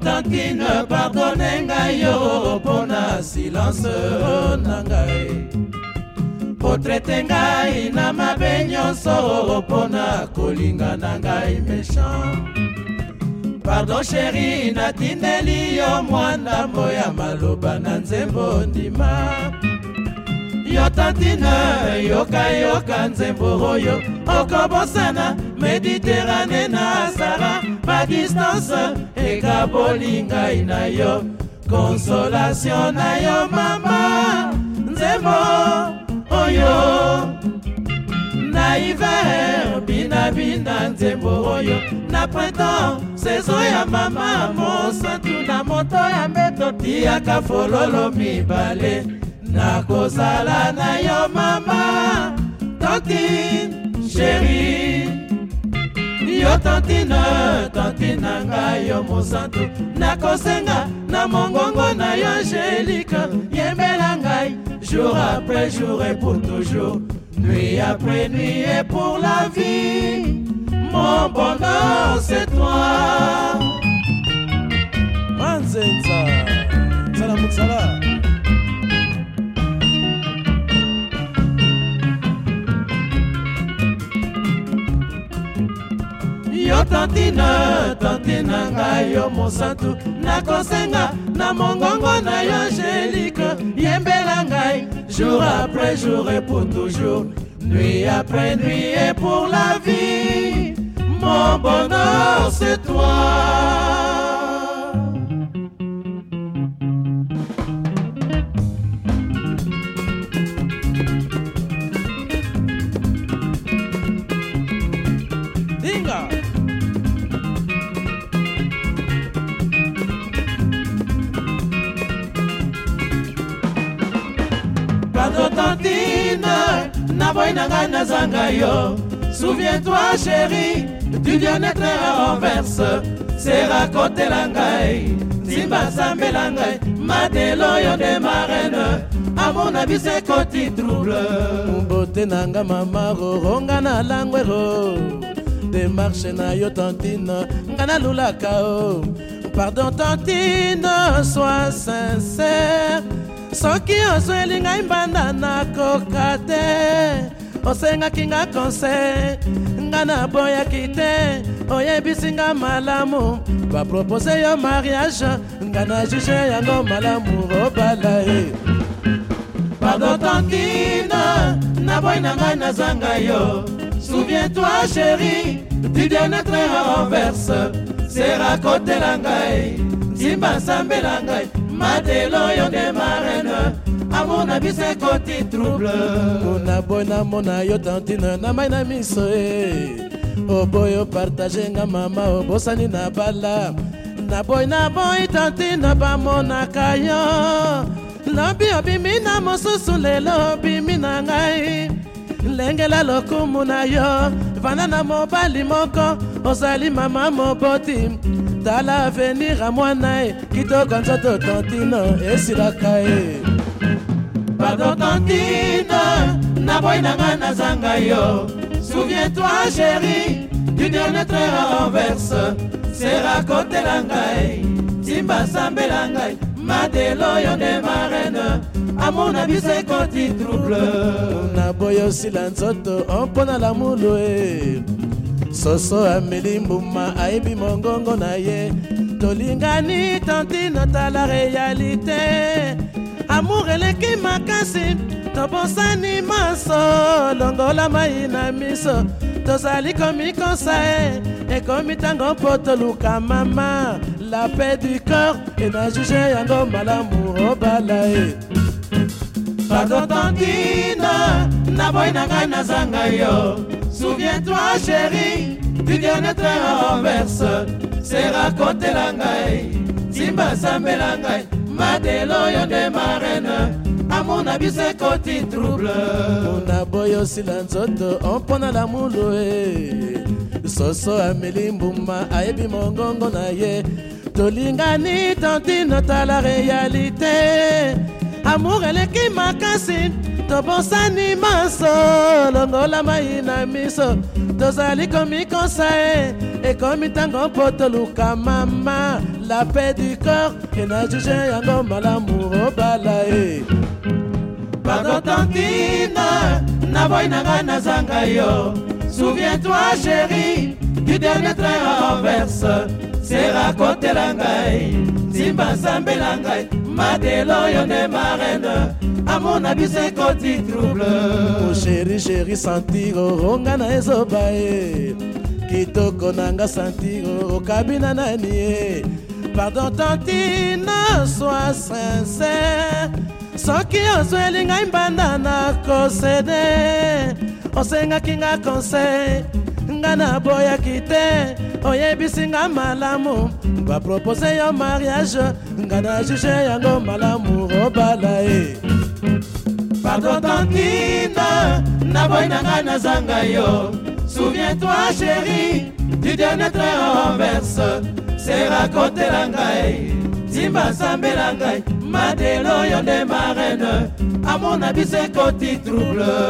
otantine pardonne ngai yo mpo na silence na ngai otraite ngai na mabe nyonso mpo na kolinga na ngai méchant pardon sheri natindeli yo mwana mbo ya maloba na nzembo ndima yo tantine yokayoka nzembo oyo okobosana mediterane na sara badistance ekaboli ngai na yo konsolatio na yo mama nzembo oyo na hiver binabina nzembo oyo na printemps sezo ya mama mosantu na moto ya mbeto tiaka fololo mibale nakozala na yo mama tantine sheri yo tantine tantine na ngai yo mosantu nakosenga na mongongo na yo angelika yembela ngai jour après jour et pour toujours nuit après nuit et pour la vie mon bonheur c'est toi manzenza sala muksala tantina tantine nga yo yo mosantu nakosenga na mongongo na yo yembela jour après jour et pour toujours nuit après nuit et pour la vie mon bonheur c'est toi Constantine, naboy nanga nazanga yo. Souviens-toi chérie, du bien-être à renverse. C'est raconter l'angai, Simba sambe l'angai, matelo yo de marraine. amour na biso ekoti trouble bote na nga mama roronga na langwero demarche na yo tantine nga nalulaka o oh. pardon tantine sois sincère soki ozweli ngai mbanda nakoka te osengaki nga konse nga naboyaki te oyebisi nga malamu bapropose yo mariage nga na juge yango malamu obala ye padotantina naboyi na ngai nazanga yo souviens-toi chéri du bien-être renverse sera kotela ngai nzimba nsambela ngai matelo yo nde marene amona biso ekoti trouble mpona boy namona yo tantine na mai na miso e eh. oboy oh, opartage oh, nga mama obosani oh, na bala na boy na boy tantine bamonaka yo lobi obimi na mosusu lelo obimi na ngai lengela lokumu na yo vanda na mobali moko ozali mama moboti tala avenir ya mwana ye kitoka nzoto tantino esilaka ye pardon tantino na boyi na ngai nazanga yo souviens-toi chéri du dernier train à anverse sera kotela ngai simba sambela ngai madelo oyo nde marene amour na biso ekoti trouble na boyi osila nzoto mpo na lamulu e soso ameli mbuma ayebi mongongo na ye tolingani tanti natala realite amour eleki makasi tobosani maso longola mai na miso tozali komikosa e ekomi ntango mpo toluka mama la paix du corps ena juge yango malamu obala e pardon tantina na boyi na ngai nazanga yo Souviens-toi chérie tu viens de te renverser, C'est raconter la ngai Simba la ngai Ma déloyant de ma reine c'est biso côté trouble On boyi osila on ompona la e eh. soso ameli Mbouma, ayebi mongongo na ye tolingani tantino la réalité amour elle m'a cassé tobosani maso longola mai na miso tozali komikosa e ekomi ntango mpo toluka mama la paix du corps ena juge yango malamu obala e pardon tantine naboyi na ngai nazanga yo souviens toi chérie dernier train renverse serakotela ngai nsimba nsambela ngai madelo oyo nde marene amona biso ekoti trouble sheri sheri santiro ronga na ezoba ye kitoko nanga santiro okabina nani ye pardon tantina soi sincere soki ozweli ngai mbanda na kosede osengaki nga conseil nga naboyaki te oyebisi nga malamu bapropose yo mariage nga na juge yango malamu obala ye pardon tantina naboyi na nga nazanga yo souviens-toi chéri du dernier train renverse serakotela ngai timba sambela ngai madelo yo nde marene amona biso ekoti trouble